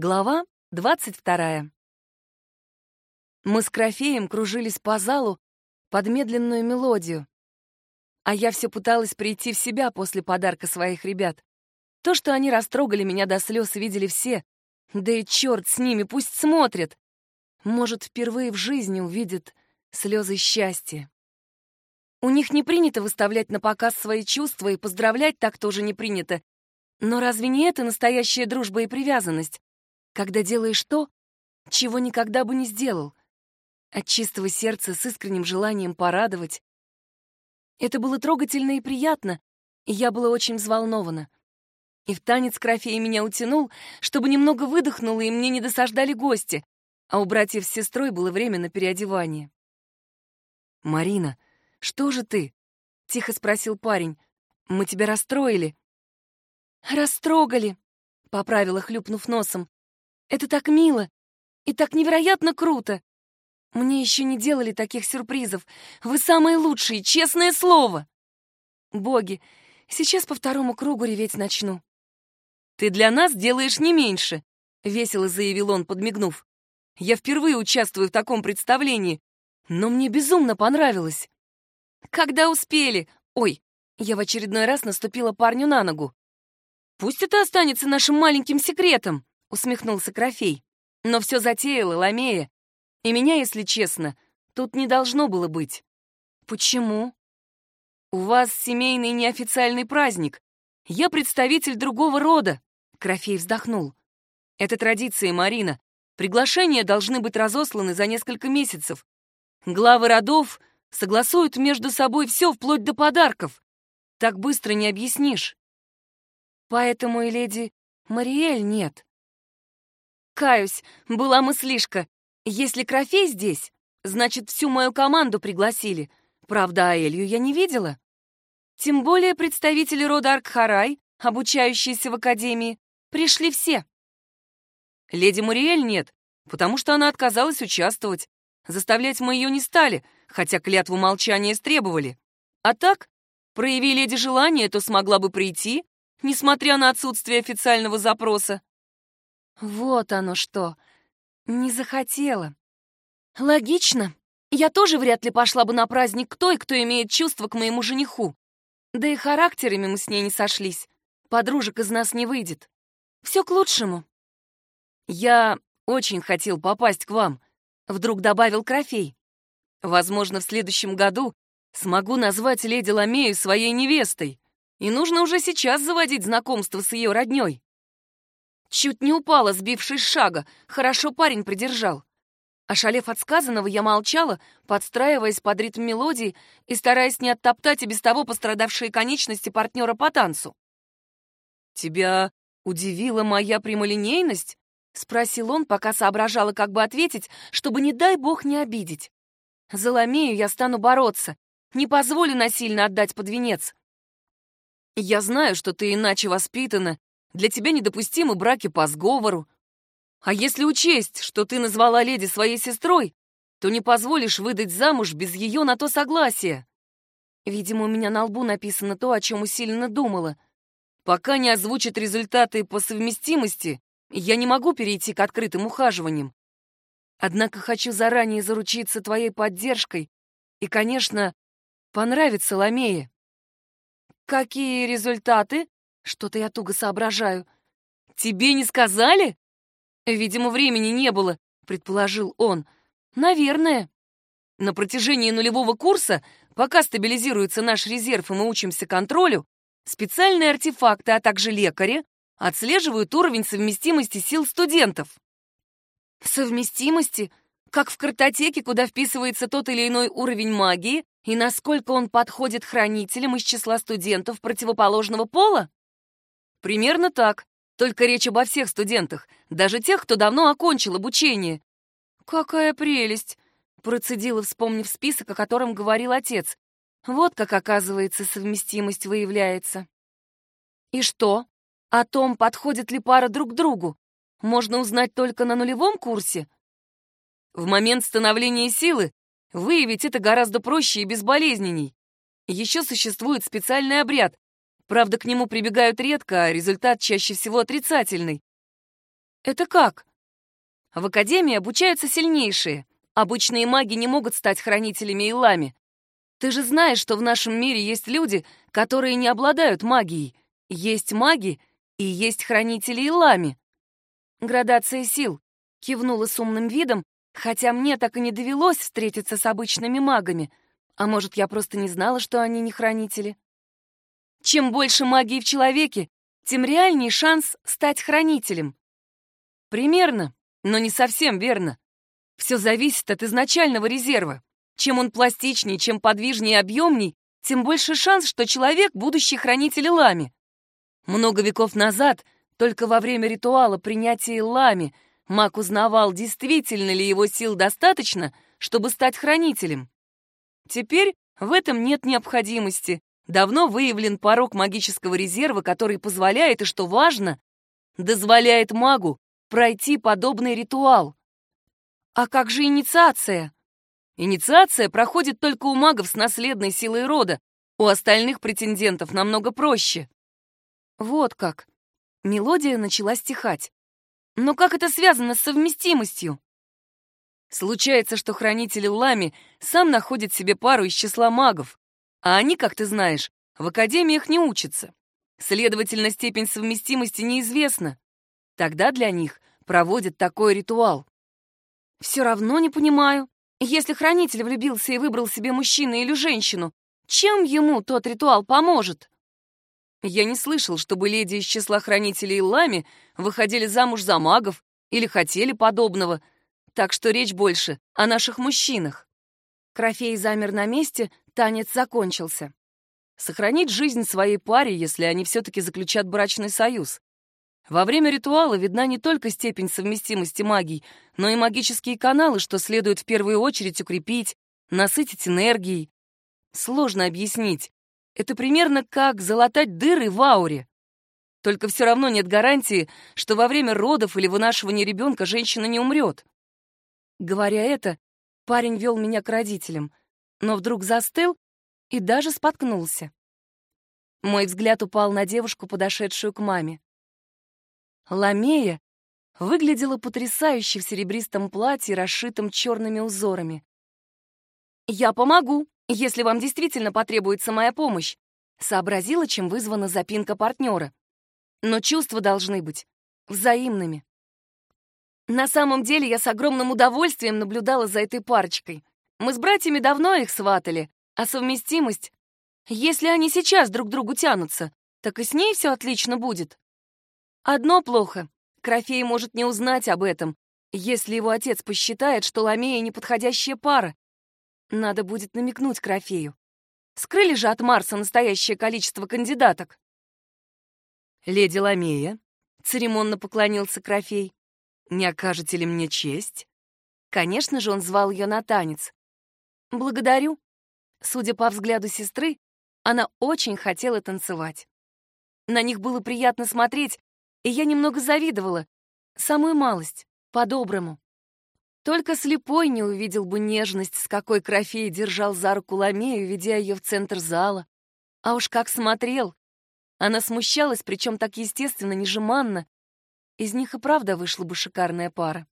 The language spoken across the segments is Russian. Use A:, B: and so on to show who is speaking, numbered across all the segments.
A: Глава двадцать вторая. Мы с Крофеем кружились по залу под медленную мелодию. А я все пыталась прийти в себя после подарка своих ребят. То, что они растрогали меня до слез, видели все. Да и черт с ними, пусть смотрят. Может, впервые в жизни увидят слезы счастья. У них не принято выставлять на показ свои чувства, и поздравлять так тоже не принято. Но разве не это настоящая дружба и привязанность? Когда делаешь то, чего никогда бы не сделал, от чистого сердца с искренним желанием порадовать. Это было трогательно и приятно, и я была очень взволнована. И в танец Крофей меня утянул, чтобы немного выдохнуло, и мне не досаждали гости, а у братьев с сестрой было время на переодевание. «Марина, что же ты?» — тихо спросил парень. «Мы тебя расстроили». «Растрогали», — поправила, хлюпнув носом. Это так мило и так невероятно круто. Мне еще не делали таких сюрпризов. Вы самые лучшие, честное слово. Боги, сейчас по второму кругу реветь начну. Ты для нас делаешь не меньше, весело заявил он, подмигнув. Я впервые участвую в таком представлении, но мне безумно понравилось. Когда успели? Ой, я в очередной раз наступила парню на ногу. Пусть это останется нашим маленьким секретом. — усмехнулся Крофей. «Но все затеяла Ламея. И меня, если честно, тут не должно было быть». «Почему?» «У вас семейный неофициальный праздник. Я представитель другого рода», — Крофей вздохнул. «Это традиция, Марина. Приглашения должны быть разосланы за несколько месяцев. Главы родов согласуют между собой все вплоть до подарков. Так быстро не объяснишь». «Поэтому и леди Мариэль нет», Каюсь, была мыслишка. Если Крофей здесь, значит, всю мою команду пригласили. Правда, Аэлью я не видела. Тем более представители рода Аркхарай, обучающиеся в академии, пришли все. Леди Муриэль нет, потому что она отказалась участвовать. Заставлять мы ее не стали, хотя клятву молчания истребовали. А так, прояви леди желание, то смогла бы прийти, несмотря на отсутствие официального запроса. Вот оно что. Не захотела. Логично. Я тоже вряд ли пошла бы на праздник к той, кто имеет чувства к моему жениху. Да и характерами мы с ней не сошлись. Подружек из нас не выйдет. Все к лучшему. Я очень хотел попасть к вам, вдруг добавил Крофей. Возможно, в следующем году смогу назвать леди Ламею своей невестой, и нужно уже сейчас заводить знакомство с ее роднёй. Чуть не упала, сбившись шага. Хорошо парень придержал. Ошалев от сказанного, я молчала, подстраиваясь под ритм мелодии и стараясь не оттоптать и без того пострадавшие конечности партнера по танцу. «Тебя удивила моя прямолинейность?» — спросил он, пока соображала, как бы ответить, чтобы, не дай бог, не обидеть. «За Ламею я стану бороться, не позволю насильно отдать под венец. Я знаю, что ты иначе воспитана для тебя недопустимы браки по сговору. А если учесть, что ты назвала леди своей сестрой, то не позволишь выдать замуж без ее на то согласия. Видимо, у меня на лбу написано то, о чем усиленно думала. Пока не озвучат результаты по совместимости, я не могу перейти к открытым ухаживаниям. Однако хочу заранее заручиться твоей поддержкой и, конечно, понравиться Ламее. Какие результаты? Что-то я туго соображаю. Тебе не сказали? Видимо, времени не было, предположил он. Наверное. На протяжении нулевого курса, пока стабилизируется наш резерв и мы учимся контролю, специальные артефакты, а также лекари отслеживают уровень совместимости сил студентов. Совместимости? Как в картотеке, куда вписывается тот или иной уровень магии, и насколько он подходит хранителям из числа студентов противоположного пола? Примерно так. Только речь обо всех студентах, даже тех, кто давно окончил обучение. Какая прелесть! Процедила, вспомнив список, о котором говорил отец. Вот как, оказывается, совместимость выявляется. И что? О том, подходит ли пара друг другу, можно узнать только на нулевом курсе? В момент становления силы выявить это гораздо проще и безболезненней. Еще существует специальный обряд, Правда, к нему прибегают редко, а результат чаще всего отрицательный. Это как? В Академии обучаются сильнейшие. Обычные маги не могут стать хранителями Илами. Ты же знаешь, что в нашем мире есть люди, которые не обладают магией. Есть маги и есть хранители Илами. Градация сил. Кивнула с умным видом, хотя мне так и не довелось встретиться с обычными магами. А может, я просто не знала, что они не хранители? Чем больше магии в человеке, тем реальнее шанс стать хранителем. Примерно, но не совсем верно. Все зависит от изначального резерва. Чем он пластичнее, чем подвижнее и объемней, тем больше шанс, что человек — будущий хранитель лами. Много веков назад, только во время ритуала принятия лами, маг узнавал, действительно ли его сил достаточно, чтобы стать хранителем. Теперь в этом нет необходимости. Давно выявлен порог магического резерва, который позволяет, и что важно, дозволяет магу пройти подобный ритуал. А как же инициация? Инициация проходит только у магов с наследной силой рода, у остальных претендентов намного проще. Вот как. Мелодия начала стихать. Но как это связано с совместимостью? Случается, что хранитель Лами сам находит себе пару из числа магов, а они, как ты знаешь, в академиях не учатся. Следовательно, степень совместимости неизвестна. Тогда для них проводят такой ритуал. Все равно не понимаю. Если хранитель влюбился и выбрал себе мужчину или женщину, чем ему тот ритуал поможет? Я не слышал, чтобы леди из числа хранителей Лами выходили замуж за магов или хотели подобного — так что речь больше о наших мужчинах. Крофей замер на месте, танец закончился. Сохранить жизнь своей паре, если они все-таки заключат брачный союз. Во время ритуала видна не только степень совместимости магий, но и магические каналы, что следует в первую очередь укрепить, насытить энергией. Сложно объяснить. Это примерно как залатать дыры в ауре. Только все равно нет гарантии, что во время родов или вынашивания ребенка женщина не умрет. Говоря это, парень вел меня к родителям, но вдруг застыл и даже споткнулся. Мой взгляд упал на девушку, подошедшую к маме. Ламея выглядела потрясающе в серебристом платье, расшитом черными узорами. «Я помогу, если вам действительно потребуется моя помощь», сообразила, чем вызвана запинка партнера. Но чувства должны быть взаимными. На самом деле я с огромным удовольствием наблюдала за этой парочкой. Мы с братьями давно их сватали, а совместимость... Если они сейчас друг к другу тянутся, так и с ней все отлично будет. Одно плохо. Крофей может не узнать об этом, если его отец посчитает, что Ламея — неподходящая пара. Надо будет намекнуть Крофею. Скрыли же от Марса настоящее количество кандидаток. «Леди Ламея», — церемонно поклонился Крофей, не окажете ли мне честь?» Конечно же, он звал ее на танец. «Благодарю». Судя по взгляду сестры, она очень хотела танцевать. На них было приятно смотреть, и я немного завидовала. Самую малость, по-доброму. Только слепой не увидел бы нежность, с какой Крофей держал за руку Ламею, ведя ее в центр зала. А уж как смотрел! Она смущалась, причем так естественно, нежеманно, из них и правда вышла бы шикарная пара.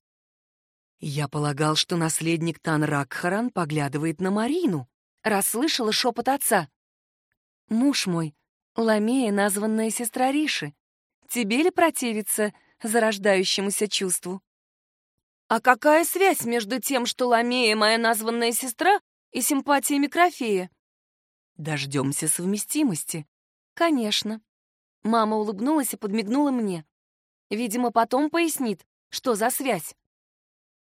A: Я полагал, что наследник Тан Ракхаран поглядывает на Марину. Расслышала шепот отца. Муж мой, Ламея, названная сестра Риши. Тебе ли противиться зарождающемуся чувству? А какая связь между тем, что Ламея моя названная сестра, и симпатиями Крофея? Дождемся совместимости. Конечно. Мама улыбнулась и подмигнула мне. Видимо, потом пояснит, что за связь.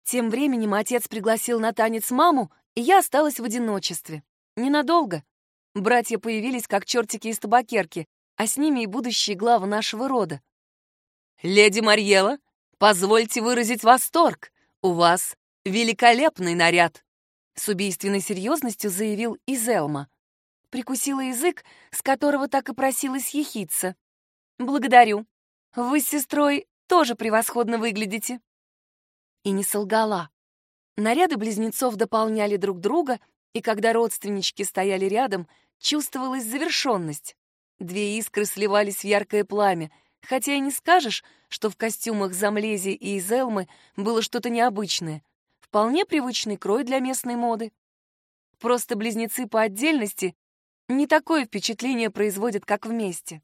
A: Тем временем отец пригласил на танец маму, и я осталась в одиночестве. Ненадолго. Братья появились как чертики из табакерки, а с ними и будущие главы нашего рода. «Леди Марьела, позвольте выразить восторг. У вас великолепный наряд!» С убийственной серьезностью заявил Изелма. Прикусила язык, с которого так и просилась ехиться. «Благодарю. Вы с сестрой тоже превосходно выглядите». И не солгала. Наряды близнецов дополняли друг друга, и когда родственнички стояли рядом, чувствовалась завершенность. Две искры сливались в яркое пламя, хотя и не скажешь, что в костюмах Замлези и из Элмы было что-то необычное. Вполне привычный крой для местной моды. Просто близнецы по отдельности не такое впечатление производят, как вместе.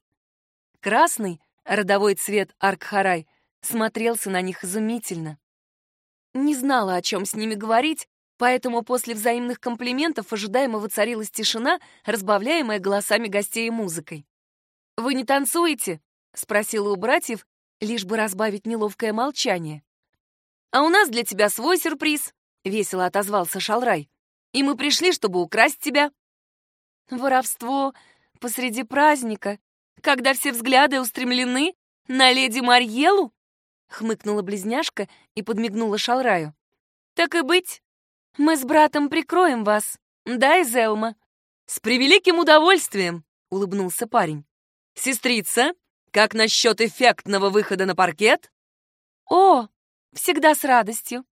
A: Красный, родовой цвет Аркхарай, смотрелся на них изумительно. Не знала, о чем с ними говорить, поэтому после взаимных комплиментов ожидаемо воцарилась тишина, разбавляемая голосами гостей и музыкой. «Вы не танцуете?» — спросила у братьев, лишь бы разбавить неловкое молчание. «А у нас для тебя свой сюрприз», — весело отозвался Шалрай. «И мы пришли, чтобы украсть тебя». Воровство посреди праздника, когда все взгляды устремлены на леди Марьелу? Хмыкнула близняшка и подмигнула Шалраю. Так и быть, мы с братом прикроем вас, да, Изелма? С превеликим удовольствием, улыбнулся парень. Сестрица, как насчет эффектного выхода на паркет? О, всегда с радостью.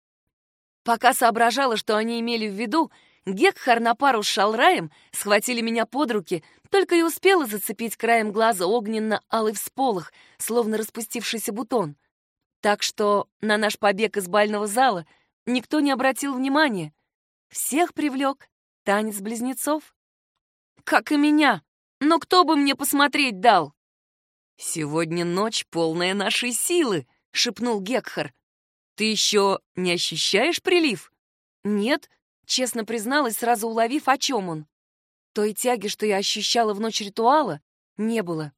A: Пока соображала, что они имели в виду, Гекхар на пару с Шалраем схватили меня под руки, только и успела зацепить краем глаза огненно-алый всполох, словно распустившийся бутон. Так что на наш побег из бального зала никто не обратил внимания. Всех привлек танец близнецов. Как и меня. Но кто бы мне посмотреть дал? «Сегодня ночь полная нашей силы», — шепнул Гекхар. «Ты еще не ощущаешь прилив?» «Нет», Честно призналась, сразу уловив, о чем он. Той тяги, что я ощущала в ночь ритуала, не было.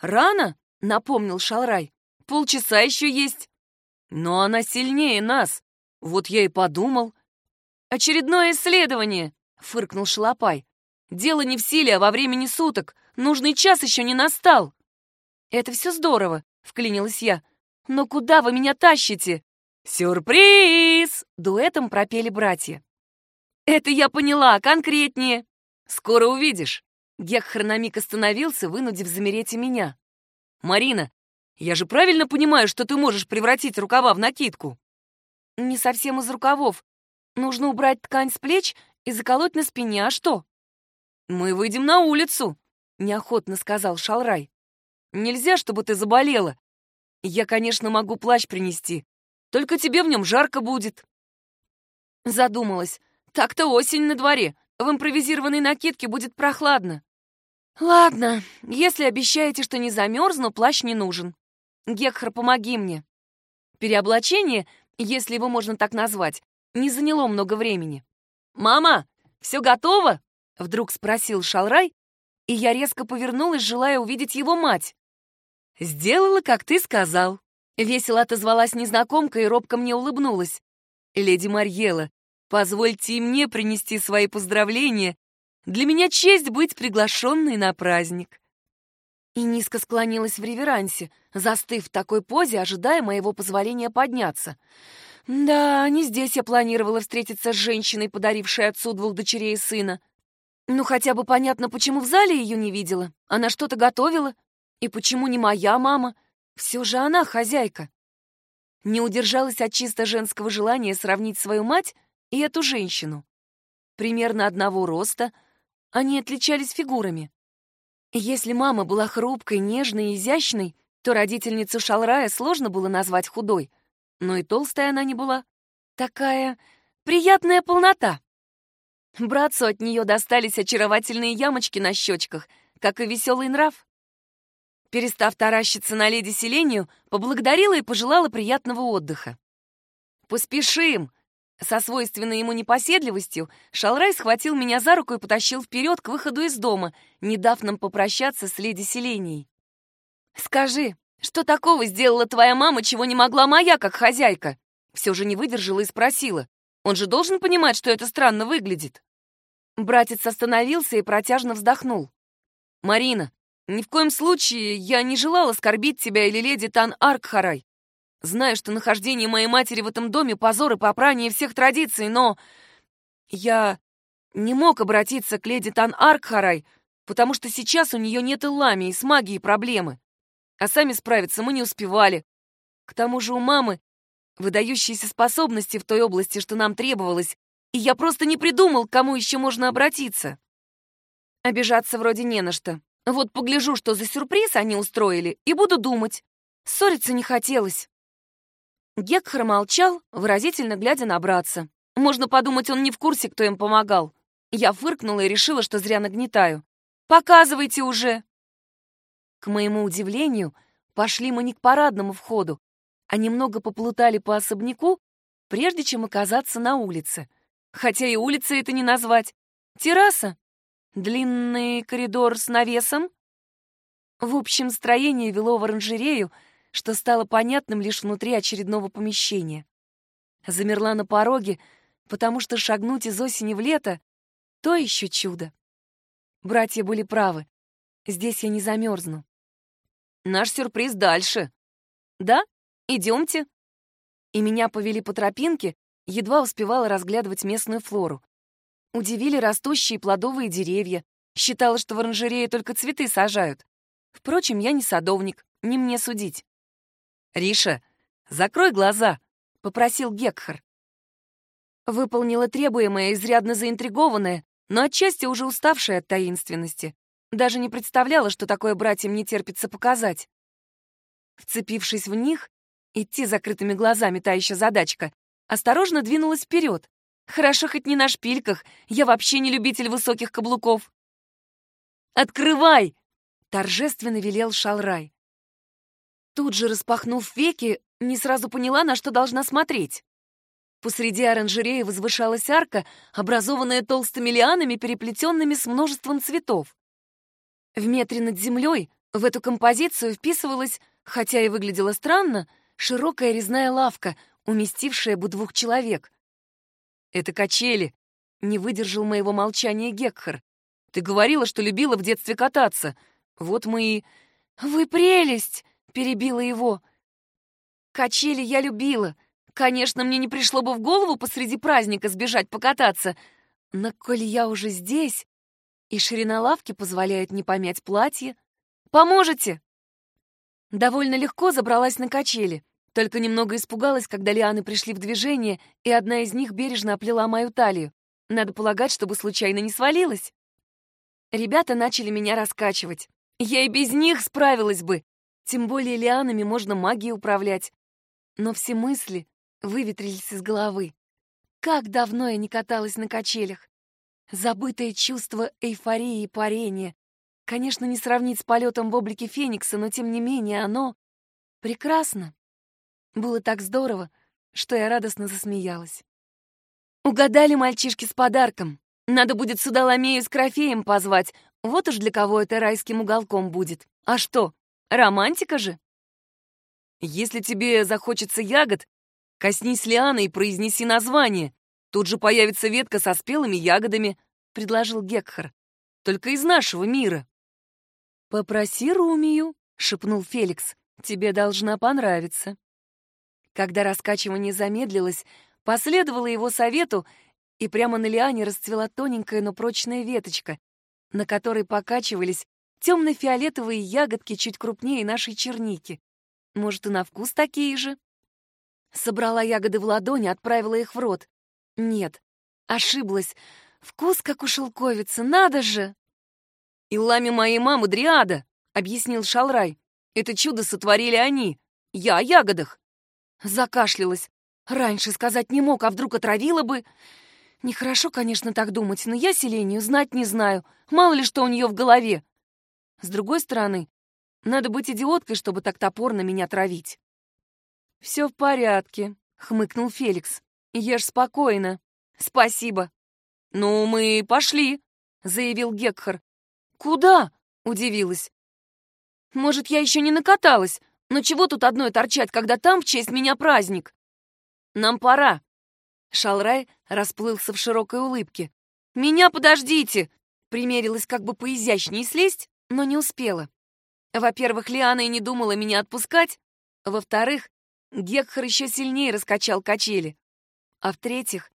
A: «Рано?» — напомнил Шалрай. «Полчаса еще есть». «Но она сильнее нас. Вот я и подумал». «Очередное исследование!» — фыркнул Шалопай. «Дело не в силе, а во времени суток. Нужный час еще не настал». «Это все здорово», — вклинилась я. «Но куда вы меня тащите?» «Сюрприз!» — дуэтом пропели братья. «Это я поняла, конкретнее!» «Скоро увидишь!» Гекхар на остановился, вынудив замереть и меня. «Марина, я же правильно понимаю, что ты можешь превратить рукава в накидку?» «Не совсем из рукавов. Нужно убрать ткань с плеч и заколоть на спине, а что?» «Мы выйдем на улицу», — неохотно сказал Шалрай. «Нельзя, чтобы ты заболела. Я, конечно, могу плащ принести, только тебе в нем жарко будет». Задумалась. Так-то осень на дворе. В импровизированной накидке будет прохладно. Ладно, если обещаете, что не замерзну, плащ не нужен. Гекхар, помоги мне. Переоблачение, если его можно так назвать, не заняло много времени. «Мама, все готово?» — вдруг спросил Шалрай, и я резко повернулась, желая увидеть его мать. «Сделала, как ты сказал», — весело отозвалась незнакомка и робко мне улыбнулась. «Леди Марьела, Позвольте мне принести свои поздравления. Для меня честь быть приглашенной на праздник». И низко склонилась в реверансе, застыв в такой позе, ожидая моего позволения подняться. Да, не здесь я планировала встретиться с женщиной, подарившей отцу двух дочерей и сына. Ну, хотя бы понятно, почему в зале ее не видела. Она что-то готовила. И почему не моя мама? Все же она хозяйка. Не удержалась от чисто женского желания сравнить свою мать и эту женщину. Примерно одного роста, они отличались фигурами. Если мама была хрупкой, нежной и изящной, то родительницу Шалрая сложно было назвать худой, но и толстая она не была. Такая приятная полнота. Братцу от нее достались очаровательные ямочки на щечках, как и веселый нрав. Перестав таращиться на леди Селению, поблагодарила и пожелала приятного отдыха. «Поспешим!» Со свойственной ему непоседливостью Шалрай схватил меня за руку и потащил вперед к выходу из дома, не дав нам попрощаться с леди Селенией. «Скажи, что такого сделала твоя мама, чего не могла моя, как хозяйка?» Все же не выдержала и спросила. «Он же должен понимать, что это странно выглядит». Братец остановился и протяжно вздохнул. «Марина, ни в коем случае я не желала оскорбить тебя или леди Тан Аркхарай. Знаю, что нахождение моей матери в этом доме — позор и попрание всех традиций, но... Я не мог обратиться к леди Тан Аркхарай, потому что сейчас у нее нет Илами и с магией проблемы. А сами справиться мы не успевали. К тому же у мамы выдающиеся способности в той области, что нам требовалось, и я просто не придумал, к кому еще можно обратиться. Обижаться вроде не на что. Вот погляжу, что за сюрприз они устроили, и буду думать. Ссориться не хотелось. Гекхар молчал, выразительно глядя на братца. Можно подумать, он не в курсе, кто им помогал. Я фыркнула и решила, что зря нагнетаю. «Показывайте уже!» К моему удивлению, пошли мы не к парадному входу, а немного поплутали по особняку, прежде чем оказаться на улице. Хотя и улица это не назвать. Терраса. Длинный коридор с навесом. В общем, строение вело в оранжерею, что стало понятным лишь внутри очередного помещения. Замерла на пороге, потому что шагнуть из осени в лето — то еще чудо. Братья были правы. Здесь я не замерзну. Наш сюрприз дальше. Да? Идемте. И меня повели по тропинке, едва успевала разглядывать местную флору. Удивили растущие плодовые деревья. Считала, что в оранжерее только цветы сажают. Впрочем, я не садовник, не мне судить. «Риша, закрой глаза», — попросил Гекхар. Выполнила требуемое, изрядно заинтригованная, но отчасти уже уставшая от таинственности. Даже не представляла, что такое братьям не терпится показать. Вцепившись в них, идти закрытыми глазами та еще задачка, осторожно двинулась вперед. Хорошо хоть не на шпильках, я вообще не любитель высоких каблуков. «Открывай!» — торжественно велел Шалрай. Тут же, распахнув веки, не сразу поняла, на что должна смотреть. Посреди оранжереи возвышалась арка, образованная толстыми лианами, переплетенными с множеством цветов. В метре над землей в эту композицию вписывалась, хотя и выглядела странно, широкая резная лавка, уместившая бы двух человек. «Это качели», — не выдержал моего молчания Гекхар. «Ты говорила, что любила в детстве кататься. Вот мы и...» «Вы прелесть!» Перебила его. Качели я любила. Конечно, мне не пришло бы в голову посреди праздника сбежать покататься. Но коль я уже здесь, и ширина лавки позволяет не помять платье, поможете? Довольно легко забралась на качели, только немного испугалась, когда лианы пришли в движение, и одна из них бережно оплела мою талию. Надо полагать, чтобы случайно не свалилась. Ребята начали меня раскачивать. Я и без них справилась бы, тем более лианами можно магией управлять. Но все мысли выветрились из головы. Как давно я не каталась на качелях. Забытое чувство эйфории и парения. Конечно, не сравнить с полетом в облике Феникса, но тем не менее оно прекрасно. Было так здорово, что я радостно засмеялась. Угадали мальчишки с подарком. Надо будет сюда Ламею с Крофеем позвать. Вот уж для кого это райским уголком будет. А что, Романтика же. Если тебе захочется ягод, коснись лианы и произнеси название. Тут же появится ветка со спелыми ягодами, предложил Гекхар. Только из нашего мира. Попроси Румию, шепнул Феликс. Тебе должна понравиться. Когда раскачивание замедлилось, последовало его совету, и прямо на лиане расцвела тоненькая, но прочная веточка, на которой покачивались Темно-фиолетовые ягодки чуть крупнее нашей черники. Может, и на вкус такие же? Собрала ягоды в ладони, отправила их в рот. Нет, ошиблась. Вкус, как у шелковицы, надо же! «И лами моей мамы Дриада», — объяснил Шалрай. «Это чудо сотворили они. Я о ягодах». Закашлялась. Раньше сказать не мог, а вдруг отравила бы. Нехорошо, конечно, так думать, но я Селению знать не знаю. Мало ли что у нее в голове. С другой стороны, надо быть идиоткой, чтобы так топорно меня травить. «Все в порядке», — хмыкнул Феликс. «Ешь спокойно». «Спасибо». «Ну, мы пошли», — заявил Гекхар. «Куда?» — удивилась. «Может, я еще не накаталась, но чего тут одной торчать, когда там в честь меня праздник?» «Нам пора». Шалрай расплылся в широкой улыбке. «Меня подождите!» Примерилась как бы поизящнее слезть, но не успела. Во-первых, Лиана и не думала меня отпускать. Во-вторых, Гекхар еще сильнее раскачал качели. А в-третьих,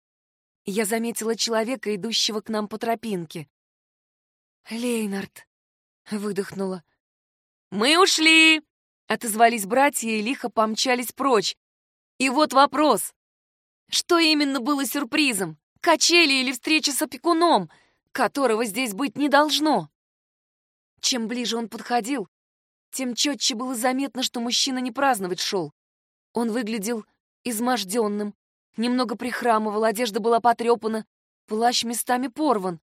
A: я заметила человека, идущего к нам по тропинке. «Лейнард», — выдохнула. «Мы ушли!» — отозвались братья и лихо помчались прочь. И вот вопрос. Что именно было сюрпризом? Качели или встреча с опекуном, которого здесь быть не должно? Чем ближе он подходил, тем четче было заметно, что мужчина не праздновать шел. Он выглядел изможденным, немного прихрамывал, одежда была потрепана, плащ местами порван.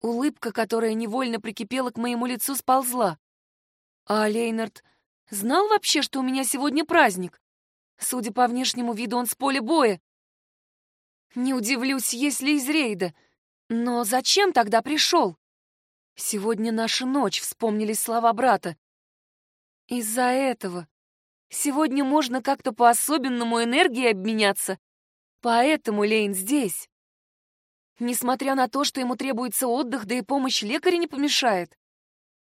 A: Улыбка, которая невольно прикипела к моему лицу, сползла. А Лейнард знал вообще, что у меня сегодня праздник? Судя по внешнему виду, он с поля боя. Не удивлюсь, если из рейда. Но зачем тогда пришел? Сегодня наша ночь, вспомнились слова брата. Из-за этого. Сегодня можно как-то по-особенному энергией обменяться. Поэтому Лейн здесь. Несмотря на то, что ему требуется отдых, да и помощь лекаря не помешает.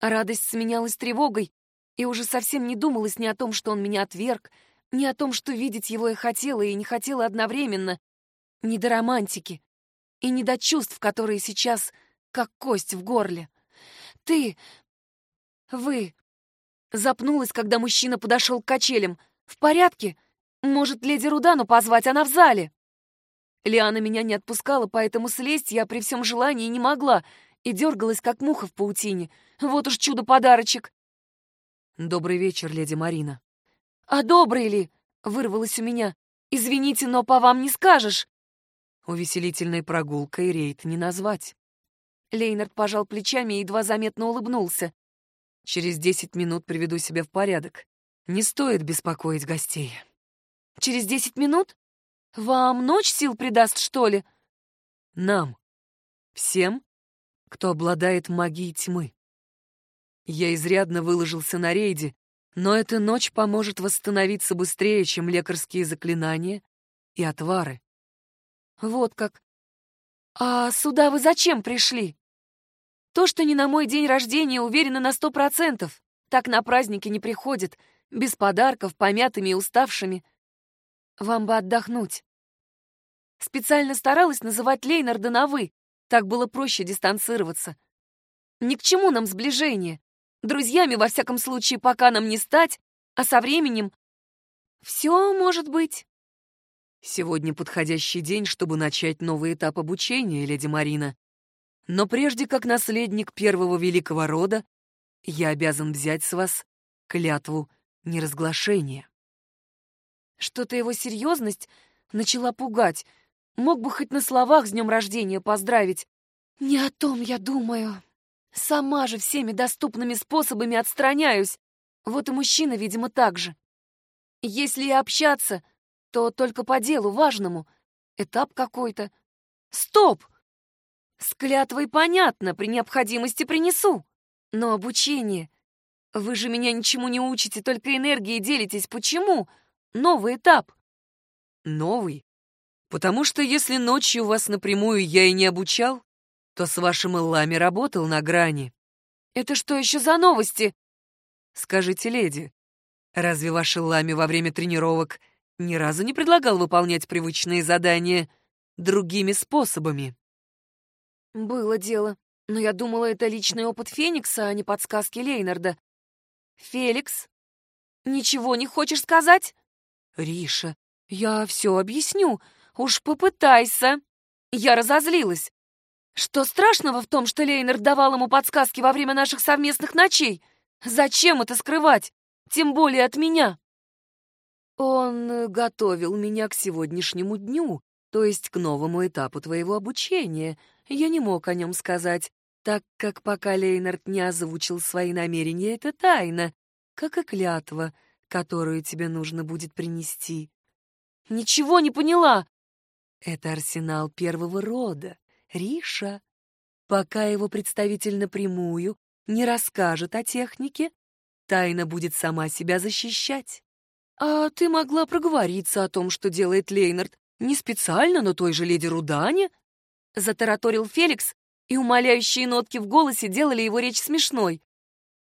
A: радость сменялась тревогой, и уже совсем не думалось ни о том, что он меня отверг, ни о том, что видеть его я хотела и не хотела одновременно, ни до романтики, и ни до чувств, которые сейчас как кость в горле. «Ты... вы...» Запнулась, когда мужчина подошел к качелям. «В порядке? Может, леди Рудану позвать, она в зале?» Лиана меня не отпускала, поэтому слезть я при всем желании не могла и дергалась, как муха в паутине. Вот уж чудо-подарочек.
B: «Добрый вечер, леди Марина».
A: «А добрый ли?» — вырвалось у меня. «Извините, но по вам не скажешь».
B: Увеселительной прогулкой рейд не назвать.
A: Лейнард пожал плечами и едва заметно улыбнулся.
B: «Через десять минут приведу себя в порядок. Не стоит беспокоить гостей».
A: «Через десять минут?» Вам ночь сил придаст, что ли?
B: Нам. Всем, кто обладает магией тьмы. Я изрядно выложился на рейде, но эта ночь поможет восстановиться быстрее, чем лекарские заклинания и отвары.
A: Вот как. А сюда вы зачем пришли? То, что не на мой день рождения, уверена на сто процентов. Так на праздники не приходят, без подарков, помятыми и уставшими. Вам бы отдохнуть. Специально старалась называть Лейнарда на «вы», так было проще дистанцироваться. Ни к чему нам сближение. Друзьями, во всяком случае, пока нам не стать, а со временем все может быть.
B: Сегодня подходящий день, чтобы начать новый этап обучения, леди Марина. Но прежде как наследник первого великого рода, я обязан взять с вас клятву неразглашения.
A: Что-то его серьезность начала пугать. Мог бы хоть на словах с днем рождения поздравить. Не о том я думаю. Сама же всеми доступными способами отстраняюсь. Вот и мужчина, видимо, так же. Если и общаться, то только по делу важному. Этап какой-то. Стоп! С клятвой понятно, при необходимости принесу. Но обучение... Вы же меня ничему не учите, только энергией делитесь. Почему? Новый этап.
B: Новый? Потому что если ночью вас напрямую я и не обучал, то с вашим Эллами работал на грани.
A: Это что еще за новости?
B: Скажите, леди, разве ваш Эллами во время тренировок ни разу не предлагал выполнять привычные задания другими способами?
A: Было дело, но я думала, это личный опыт Феникса, а не подсказки Лейнарда. Феликс, ничего не хочешь сказать? «Риша, я все объясню. Уж попытайся». Я разозлилась. Что страшного в том, что Лейнер давал ему подсказки во время наших совместных ночей? Зачем это скрывать? Тем более от меня.
B: Он готовил меня к сегодняшнему дню, то есть к новому этапу твоего обучения. Я не мог о нем сказать, так как пока Лейнард не озвучил свои намерения, это тайна, как и клятва — которую тебе нужно будет принести.
A: Ничего не поняла.
B: Это арсенал первого рода, Риша. Пока его представитель напрямую не расскажет о технике, тайна будет сама себя защищать. А ты могла проговориться о том, что делает Лейнард, не специально, но той же леди Рудане?
A: Затараторил Феликс, и умоляющие нотки в голосе делали его речь смешной.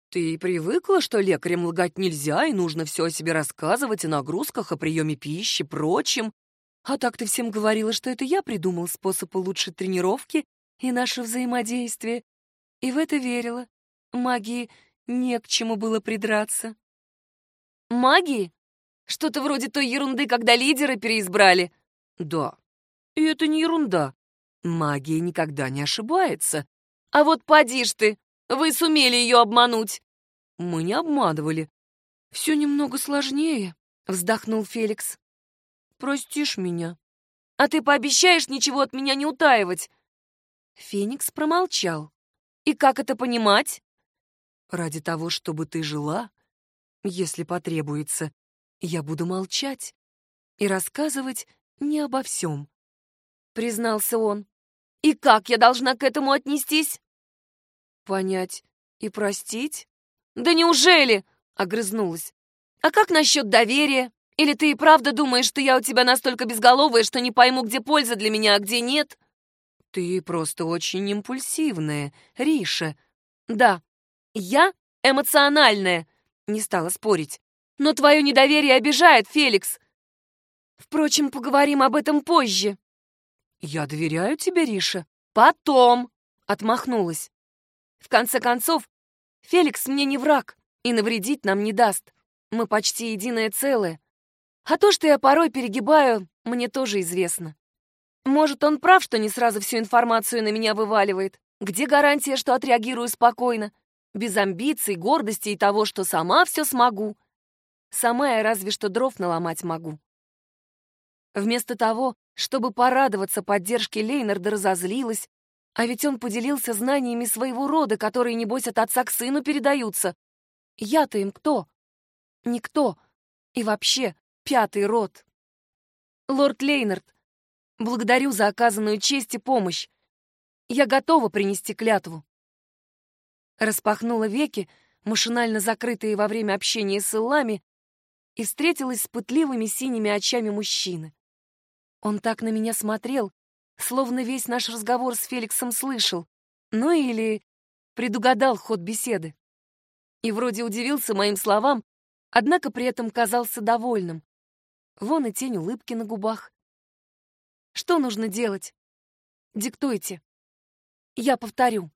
B: Ты привыкла, что лекарям лгать нельзя, и нужно все о себе рассказывать, о нагрузках, о приеме пищи, прочем. А так ты всем говорила, что это я придумал способ улучшить тренировки и наше взаимодействие. И в это верила. Магии не к чему было придраться.
A: Магии? Что-то вроде той ерунды, когда лидеры переизбрали.
B: Да. И это не ерунда. Магия никогда не ошибается.
A: А вот поди ж ты, Вы сумели ее обмануть!»
B: «Мы не обманывали. Все немного сложнее», — вздохнул Феликс. «Простишь меня?»
A: «А ты пообещаешь ничего от меня не утаивать?»
B: Феникс промолчал.
A: «И как это понимать?»
B: «Ради того, чтобы ты жила, если потребуется, я буду молчать и рассказывать не обо всем», — признался он.
A: «И как я должна к этому отнестись?»
B: «Понять и простить?»
A: «Да неужели?» — огрызнулась. «А как насчет доверия? Или ты и правда думаешь, что я у тебя настолько безголовая, что не пойму, где польза для меня, а где нет?»
B: «Ты просто очень импульсивная, Риша».
A: «Да, я эмоциональная», — не стала спорить. «Но твое недоверие обижает, Феликс. Впрочем, поговорим об этом позже».
B: «Я доверяю тебе, Риша».
A: «Потом», — отмахнулась. «В конце концов, Феликс мне не враг и навредить нам не даст. Мы почти единое целое. А то, что я порой перегибаю, мне тоже известно. Может, он прав, что не сразу всю информацию на меня вываливает. Где гарантия, что отреагирую спокойно? Без амбиций, гордости и того, что сама все смогу. Сама я разве что дров наломать могу. Вместо того, чтобы порадоваться поддержке Лейнарда, разозлилась, а ведь он поделился знаниями своего рода, которые, небось, от отца к сыну передаются. Я-то им кто? Никто. И вообще, пятый род. Лорд Лейнард, благодарю за оказанную честь и помощь. Я готова принести клятву. Распахнула веки, машинально закрытые во время общения с Иллами, и встретилась с пытливыми синими очами мужчины. Он так на меня смотрел, словно весь наш разговор с Феликсом слышал, ну или предугадал ход беседы. И вроде удивился моим словам, однако при этом казался довольным. Вон и тень улыбки на губах. Что нужно делать? Диктуйте. Я повторю.